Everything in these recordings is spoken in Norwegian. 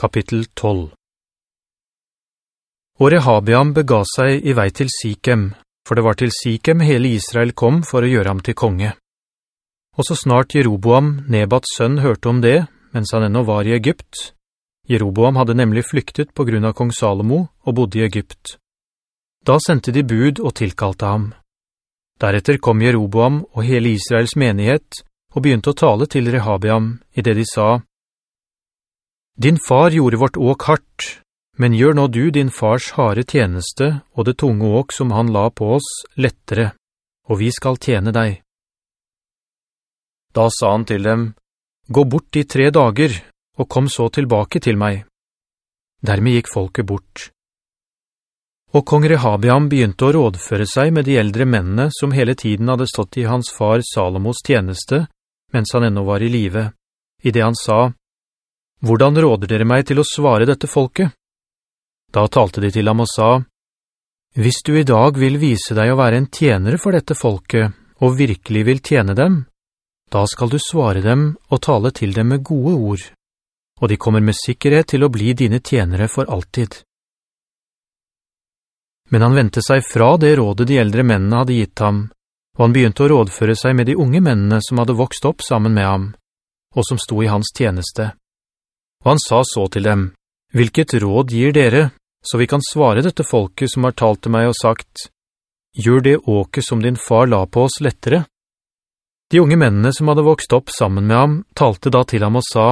Kapittel 12 Og Rehabiam bega seg i vei til Sikhem, for det var til Sikhem hele Israel kom for å gjøre ham til konge. Og så snart Jeroboam, Nebats sønn, hørte om det, mens han ennå var i Egypt, Jeroboam hadde nemlig flyktet på grunn av kong Salomo og bodde i Egypt. Da sendte de bud og tilkalte ham. Deretter kom Jeroboam og hele Israels menighet og begynte å tale til Rehabiam i det de sa, «Din far gjorde vårt åk hardt, men gjør nå du din fars hare tjeneste og det tunge åk som han la på oss lettere, og vi skal tjene deg.» Da sa han til dem, «Gå bort i tre dager, og kom så tilbake til meg.» Dermed gikk folket bort. Og kong Rehabiam begynte å rådføre seg med de eldre mennene som hele tiden hadde stått i hans far Salomos tjeneste, mens han ennå var i live, i det han sa, «Hvordan råder dere meg til å svare dette folket?» Da talte de til ham og sa, «Hvis du i dag vil vise deg å være en tjenere for dette folket, og virkelig vil tjene dem, da skal du svare dem og tale til dem med gode ord, og de kommer med sikkerhet til å bli dine tjenere for alltid.» Men han ventet seg fra det rådet de eldre mennene hadde gitt ham, og han begynte å rådføre seg med de unge mennene som hadde vokst opp sammen med ham, og som sto i hans tjeneste. Og han sa så til dem, «Hvilket råd gir dere, så vi kan svare dette folket som har talt til meg og sagt, «Gjør det åket som din far la på oss lettere?» De unge mennene som hadde vokst opp sammen med ham, talte da til ham og sa,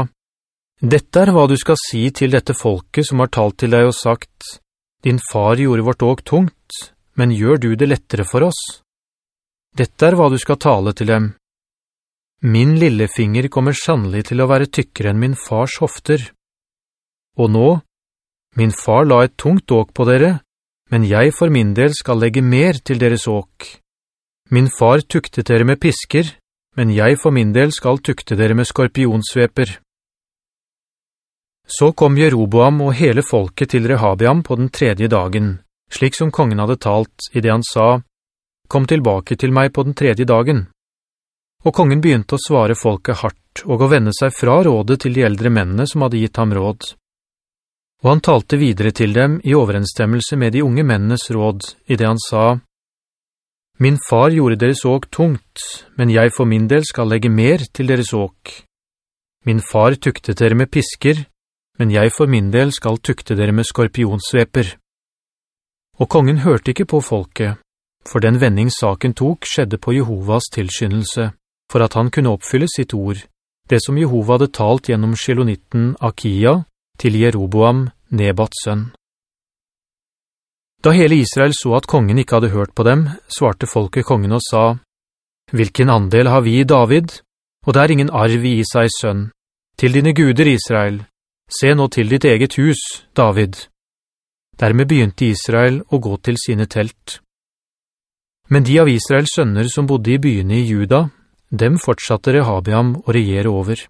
«Dette er hva du skal si til dette folket som har talt til deg og sagt, «Din far gjorde vårt åk tungt, men gjør du det lettere for oss?» Dette er hva du skal tale til dem. Min lillefinger kommer sannelig til å være tykkere enn min fars hofter. Og nå, min far la et tungt åk på dere, men jeg for min del skal legge mer til deres åk. Min far tuktet dere med pisker, men jeg for min del skal tukte dere med skorpionsveper. Så kom Jeroboam og hele folket til Rehabiam på den tredje dagen, slik som kongen hadde talt i det han sa, kom tilbake til meg på den tredje dagen. Og kongen begynte å svare folket hardt og å vende seg fra rådet til de eldre mennene som hadde gitt ham råd. Og han talte videre til dem i overensstemmelse med de unge mennenes råd, i det han sa, «Min far gjorde deres åk tungt, men jeg for min del skal legge mer til deres åk. Min far tuktet dere med pisker, men jeg for min del skal tukte dere med skorpionsveper.» Og kongen hørte ikke på folket, for den vending saken tok skjedde på Jehovas tilskyndelse, for at han kunne oppfylle sitt ord, det som Jehova hadde talt gjennom skilonitten Akia til Jeroboam, Nebats sønn. Da hele Israel så at kongen ikke hadde hørt på dem, svarte folket kongen og sa, «Hvilken andel har vi i David? Og det er ingen arv i Isais sønn. Til dine guder, Israel, se nå til ditt eget hus, David.» Dermed begynte Israel å gå til sine telt. Men de av Israels sønner som bodde i byene i Juda, dem fortsatte Rehabiam å regjere over.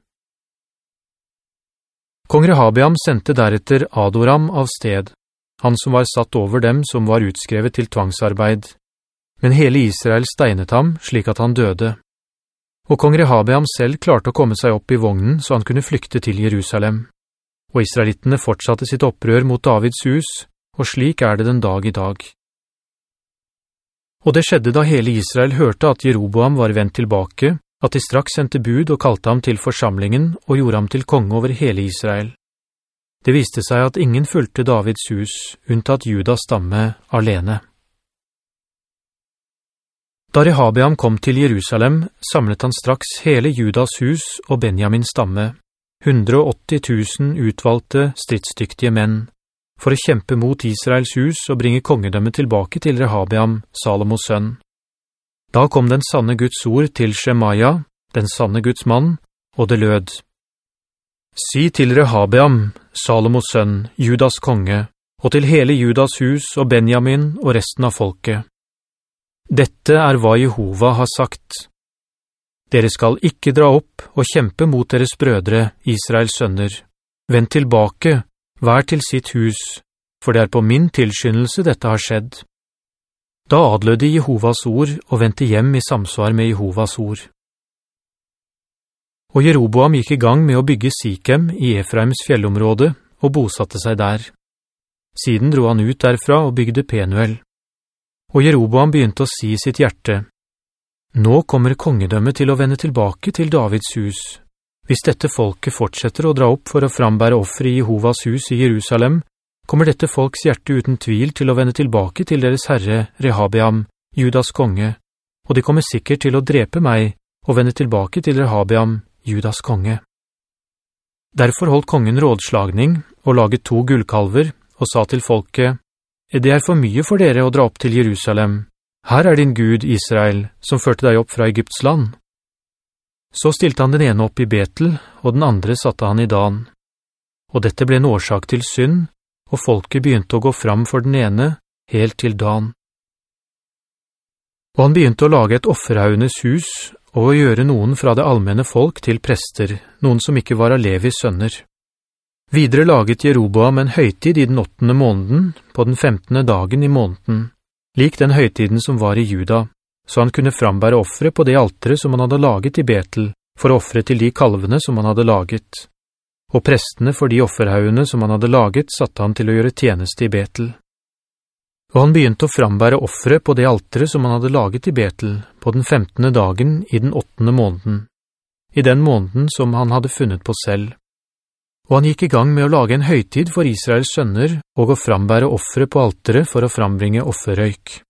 Kong Rehabiam sendte deretter Adoram av sted, han som var satt over dem som var utskrevet til tvangsarbeid. Men hele Israel steinet ham slik at han døde. Og kong Rehabiam selv klarte å komme seg opp i vognen så han kunne flykte til Jerusalem. Og israelittene fortsatte sitt opprør mot Davids hus, og slik er det den dag i dag. Og det skjedde da hele Israel hørte at Jeroboam var vendt tilbake, at de straks sendte bud og kalte ham til forsamlingen og gjorde ham til konge over hele Israel. Det viste seg at ingen fulgte Davids hus, unntatt Judas stamme alene. Da Rehabeam kom til Jerusalem, samlet han straks hele Judas hus og Benjamins stamme, 180 000 utvalgte, stridsdyktige menn, for å kjempe mot Israels hus og bringe kongedømmet tilbake til Rehabiam, Salomos sønn. Da kom den sanne Guds ord til Shemaya, den sanne Guds mann, og det lød. Si til Rehabiam, Salomos sønn, Judas konge, og til hele Judas hus og Benjamin og resten av folket. Dette er hva Jehova har sagt. Dere skal ikke dra opp og kjempe mot deres brødre, Israels sønner. Vend tilbake Vær til sitt hus, for det er på min tilskyndelse dette har skjedd. Da adlødde Jehovas ord og ventet hjem i samsvar med Jehovas ord. Og Jeroboam gikk i gang med å bygge Sikhem i Efraims fjellområde, og bosatte seg der. Siden dro han ut derfra og bygde Penuel. Og Jeroboam begynte å si sitt hjerte, «Nå kommer kongedømmet til å vende tilbake til Davids hus. Hvis dette folket fortsetter å dra opp for å frambære offer i Jehovas hus i Jerusalem, kommer dette folks hjerte uten tvil til å vende tilbake til deres herre Rehabeam, Judas konge, og de kommer sikkert til å drepe meg og vende tilbake til Rehabeam, Judas konge. Derfor holdt kongen rådslagning og laget to gullkalver og sa til folket, «Det er for mye for dere å dra opp til Jerusalem. Her er din Gud, Israel, som førte deg opp fra Egypts land.» Så stilte han den ene opp i Betel, og den andre satte han i Dan. Og dette ble en årsak til synd, og folket begynte å gå fram for den ene, helt til Dan. Og han begynte å lage et offerhaunes hus, og å gjøre noen fra det allmenne folk til prester, noen som ikke var av Levis sønner. Videre laget Jeroboam en høytid i den åttende måneden, på den femtende dagen i måneden, lik den høytiden som var i Juda, så han kunne frambære offre på det altere som han hadde laget i Betel, for offre til de kalvene som han hadde laget. Og prestene for de offerhaugene som han hadde laget, satte han til å gjøre tjeneste i Betel. Og han begynte å frambære offre på det altere som han hadde laget i Betel, på den femtende dagen i den åttende måneden, i den måneden som han hadde funnet på selv. Og han gikk i gang med å lage en høytid for Israels sønner og å frambære offre på altere for å frambringe offerrøyk.